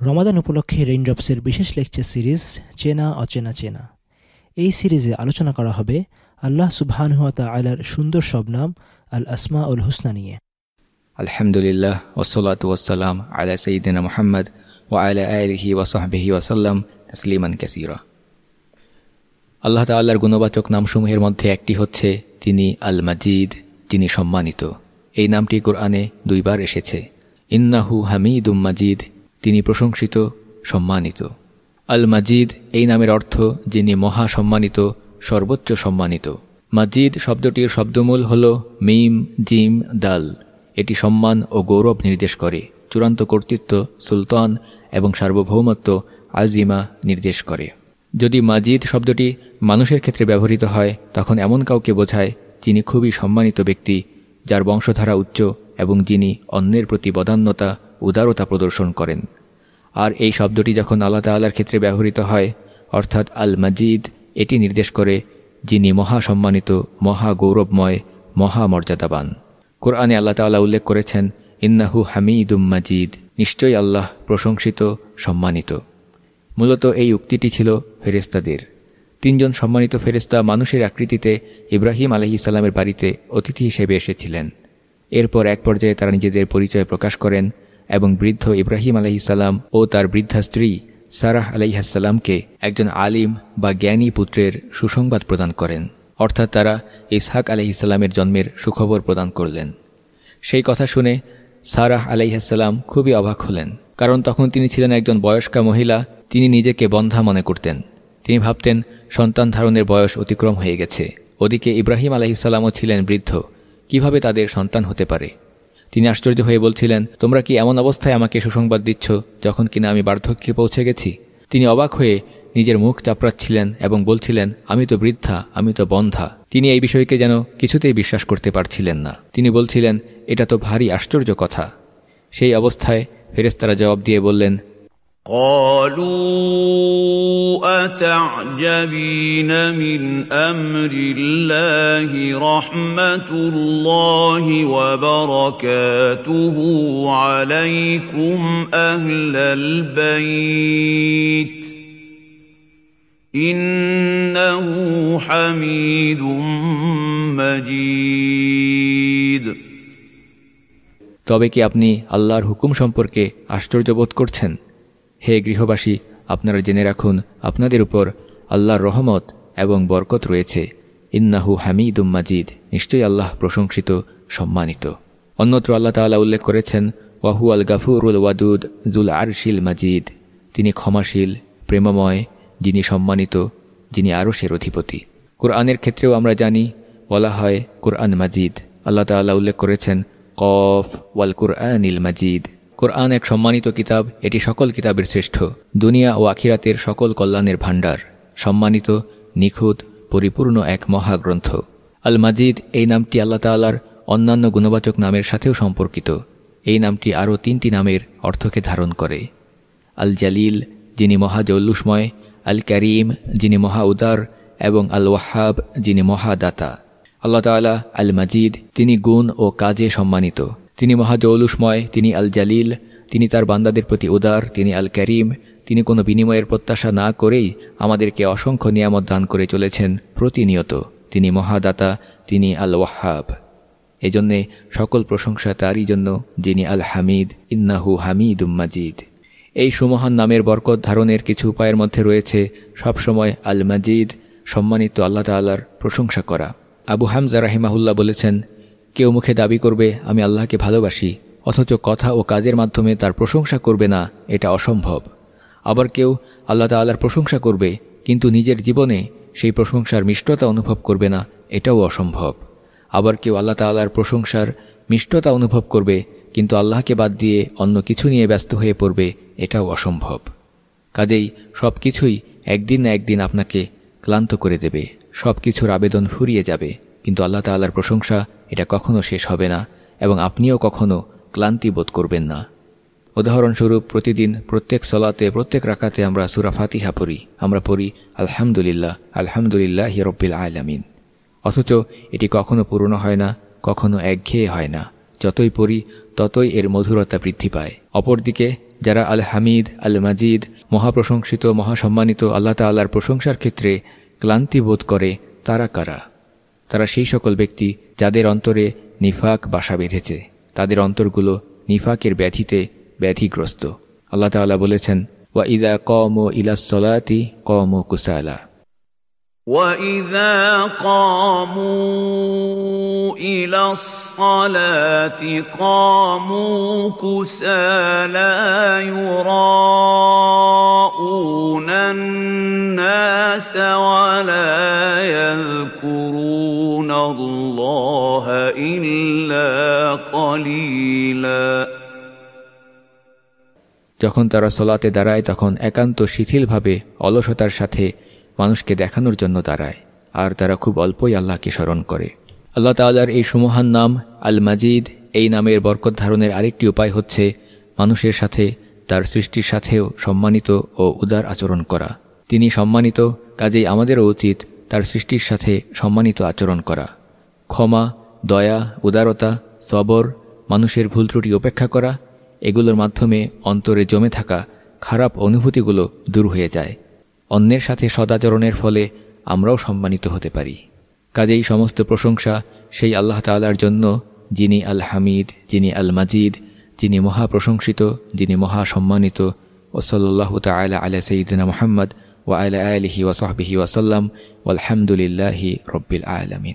রমাদান উপলক্ষে রেইনড্রপসের বিশেষ lecture series চেনা, অচেনা, চেনা। এই সিরিজে আলোচনা করা হবে আল্লাহ সুবহানহাতা আলার সুন্দর সব নাম আল আসমা উল হুসনা নিয়ে। আলহামদুলিল্লাহ ওসলাত ওয়াসালাম আলা সঈদিনা মোহাম্মদ ও আলা আলহি ওয়াসাহবিহি ওয়াসাল্লাম তসলিমান কাসিরা। আল্লাহ তাল্লাহর গুণবাচক নামসমূহের মধ্যে একটি হচ্ছে তিনি আল মাজিদ যিনি সম্মানিত। এই নামটি কোরআনে দুইবার এসেছে। ইন্নাহু হামিদুম মাজিদ তিনি প্রশংসিত, সম্মানিত। আল মাজিদ এই নামের অর্থ যিনি মহা সম্মানিত সর্বোচ্চ সম্মানিত। মাজিদ শব্দটির শব্দমূল হল মিম, জিম, দাল। এটি সম্মান ও গৌরব নির্দেশ করে, চূড়ান্ত কর্তৃত্ব, সুলতান এবং সার্বভৌমত্ব, আজিমা নির্দেশ করে। যদি মাজিদ শব্দটি মানুষের ক্ষেত্রে ব্যবহৃত হয়, তখন এমন কাউকে বোঝায় যিনি খুবই সম্মানিত ব্যক্তি, যার বংশধারা উচ্চ এবং যিনি অন্যের প্রতি বদান্যতা, উদারতা প্রদর্শন করেন। আর এই শব্দটি যখন আল্লাহ তাল্লার ক্ষেত্রে ব্যবহৃত হয়, অর্থাৎ আল মাজিদ এটি নির্দেশ করে যিনি মহা সম্মানিত মহা গৌরবময় মহা মর্যাদাবান কোরআনে আল্লাহ তাল্লাহ উল্লেখ করেছেন, ইন্নাহু হামিদুম মাজিদ নিশ্চয়ই আল্লাহ প্রশংসিত, সম্মানিত। মূলত এই উক্তিটি ছিল ফেরেস্তাদের তিনজন সম্মানিত ফেরেস্তা মানুষের আকৃতিতে ইব্রাহিম আলহি ইসাল্লামের বাড়িতে অতিথি হিসেবে এসেছিলেন। এরপর এক পর্যায়ে তারা নিজেদের পরিচয় প্রকাশ করেন এবং বৃদ্ধ ইব্রাহিম আলহিসাল্লাম ও তার বৃদ্ধা স্ত্রী সারাহ আলাইহাসাল্লামকে একজন আলিম বা জ্ঞানী পুত্রের সুসংবাদ প্রদান করেন। অর্থাৎ তারা ইসহাক আলহিসাল্লামের জন্মের সুখবর প্রদান করলেন। সেই কথা শুনে সারাহ আলাইহাসাল্লাম খুবই অবাক হলেন। কারণ তখন তিনি ছিলেন একজন বয়স্কা মহিলা, তিনি নিজেকে বন্ধা মনে করতেন। তিনি ভাবতেন, সন্তান ধারণের বয়স অতিক্রম হয়ে গেছে। ওদিকে ইব্রাহিম আলহিসাল্লামও ছিলেন বৃদ্ধ। কীভাবে তাদের সন্তান হতে পারে? তিনি আশ্চর্য হয়ে বলছিলেন, তোমরা কি এমন অবস্থায় আমাকে সুসংবাদ দিচ্ছ যখন কিনা আমি বার্ধক্যে পৌঁছে গেছি? তিনি অবাক হয়ে নিজের মুখ চাপড়াচ্ছিলেন এবং বলছিলেন, আমি তো বৃদ্ধা, আমি তো বন্ধা। তিনি এই বিষয়কে যেন কিছুতেই বিশ্বাস করতে পারছিলেন না। তিনি বলছিলেন, এটা তো ভারী আশ্চর্য কথা। সেই অবস্থায় ফেরেস্তারা জবাব দিয়ে বললেন قالوا أتعجبين من أمر الله رحمة الله وبركاته عليكم أهل البيت إنه حميد مجيد তবে কি আপনি আল্লাহর হুকুম সম্পর্কে আশ্চর্য বোধ করছেন হে গৃহবাসী, আপনারা জেনে রাখুন, আপনাদের উপর আল্লাহর রহমত এবং বরকত রয়েছে। ইন্নাহু হামিদুম মাজিদ, নিশ্চয়ই আল্লাহ প্রশংসিত, সম্মানিত। অন্যত্র আল্লাহ তালা উল্লেখ করেছেন ওয়াহু আল গাফুরুল ওয়াদুদ জুল আরশিল মাজিদ। তিনি ক্ষমাশীল, প্রেমময়, যিনি সম্মানিত, যিনি আরশের অধিপতি। কোরআনের ক্ষেত্রেও আমরা জানি, বলা হয় কোরআন মাজিদ। আল্লাহ তাল্লাহ উল্লেখ করেছেন, কফ ওয়াল কুরআনিল মাজিদ। কোরআন এক সম্মানিত কিতাব, এটি সকল কিতাবের শ্রেষ্ঠ। দুনিয়া ও আখিরাতের সকল কল্যাণের ভাণ্ডার। সম্মানিত, নিখুঁত, পরিপূর্ণ এক মহাগ্রন্থ। আল মাজিদ এই নামটি আল্লাহ তাল্লার অন্যান্য গুণবাচক নামের সাথেও সম্পর্কিত। এই নামটি আরও তিনটি নামের অর্থকে ধারণ করে। আল জালিল যিনি মহা মহাজল্লুসময় আল করিম যিনি মহা উদার এবং আল ওয়াহাব যিনি মহাদাতা। আল্লাহ তালা আল মাজিদ তিনি গুণ ও কাজে সম্মানিত। তিনি মহাজৌলুসময় তিনি আল জালিল তিনি তার বান্দাদের প্রতি উদার, তিনি আল করিম তিনি কোনো বিনিময়ের প্রত্যাশা না করেই আমাদেরকে অসংখ্য নিয়ামত দান করে চলেছেন প্রতিনিয়ত। তিনি মহাদাতা, তিনি আল ওয়াহাব এজন্যে সকল প্রশংসা তারই জন্য, যিনি আল হামিদ ইন্নাহু হামিদ মাজিদ। এই সুমহান নামের বরকত ধারণের কিছু উপায়ের মধ্যে রয়েছে, সবসময় আল মাজিদ সম্মানিত আল্লাহ তাল্লার প্রশংসা করা। আবু হামজা রাহিমাহুল্লাহ বলেছেন কেউ মুখে দাবি করবে, আমি আল্লাহকে ভালোবাসি, অথচ কথা ও কাজের মাধ্যমে তার প্রশংসা করবে না, এটা অসম্ভব। আবার কেউ, আল্লাহ তাল্লার প্রশংসা করবে, কিন্তু নিজের জীবনে সেই প্রশংসার মিষ্টতা অনুভব করবে না, এটাও অসম্ভব। আবার কেউ, আল্লাহ তাল্লার প্রশংসার মিষ্টতা অনুভব করবে, কিন্তু আল্লাহকে বাদ দিয়ে অন্য কিছু নিয়ে ব্যস্ত হয়ে পড়বে, এটাও অসম্ভব। কাজেই সব কিছুই একদিন না একদিন আপনাকে ক্লান্ত করে দেবে সব কিছুর আবেদন ফুরিয়ে যাবে, কিন্তু আল্লাহ তাল্লার প্রশংসা এটা কখনো শেষ হবে না এবং আপনিও কখনো ক্লান্তি বোধ করবেন না। উদাহরণস্বরূপ প্রতিদিন প্রত্যেক সলাতে, প্রত্যেক রাকাতে আমরা সুরা ফাতিহা পড়ি। আমরা পড়ি, আলহামদুলিল্লাহ আলহামদুলিল্লাহ হিরব্বিল আলামিন। অথচ এটি কখনো পূর্ণ হয় না, কখনো একঘেয়ে হয় না। যতই পড়ি, ততই এর মধুরতা বৃদ্ধি পায়। অপরদিকে, যারা আল হামিদ আল মাজিদ মহাপ্রশংসিত, মহাসম্মানিত, আল্লাহ তাল্লাহর প্রশংসার ক্ষেত্রে ক্লান্তি বোধ করে, তারা কারা? তারা সেই সকল ব্যক্তি যাদের অন্তরে নিফাক বাসা বেঁধেছে তাদের অন্তরগুলো নিফাকের ব্যাধিতে ব্যাধিগ্রস্ত আল্লাহ তাল্লাহ বলেছেন ওয়া ইদা কম ও ইলাসলাতি কম ও কুসালা وَإِذَا قَامُوا إِلَى الصَّلَاةِ قَامُوا كُسَالَى يُرَاءُونَ যখন তারা সলাতে দাঁড়ায়, তখন একান্ত শিথিলভাবে অলসতার সাথে মানুষকে দেখানোর জন্য দাঁড়ায়, আর তারা খুব অল্পই আল্লাহকে স্মরণ করে। আল্লাহ তাল্লার এই সুমহান নাম আল মাজিদ এই নামের বরকত ধারণের আরেকটি উপায় হচ্ছে মানুষের সাথে তার সৃষ্টির সাথেও সম্মানিত ও উদার আচরণ করা। তিনি সম্মানিত, কাজেই আমাদেরও উচিত তার সৃষ্টির সাথে সম্মানিত আচরণ করা। ক্ষমা, দয়া, উদারতা, সবর, মানুষের ভুল ত্রুটি উপেক্ষা করা এগুলোর মাধ্যমে অন্তরে জমে থাকা খারাপ অনুভূতিগুলো দূর হয়ে যায়। অন্যের সাথে সদাচরণের ফলে আমরাও সম্মানিত হতে পারি। কাজেই সমস্ত প্রশংসা সেই আল্লাহ তাল্লার জন্য, যিনি আল হামিদ যিনি আল মাজিদ যিনি মহাপ্রশংসিত, যিনি মহা মহাসম্মানিত ওসল্লাহ তালা আলা সঈদিনা মোহাম্মদ ও আলা আলহি ওয়াসাহবিহি ওয়াসাল্লাম আলহামদুলিল্লাহি রব্বিল আলমিন।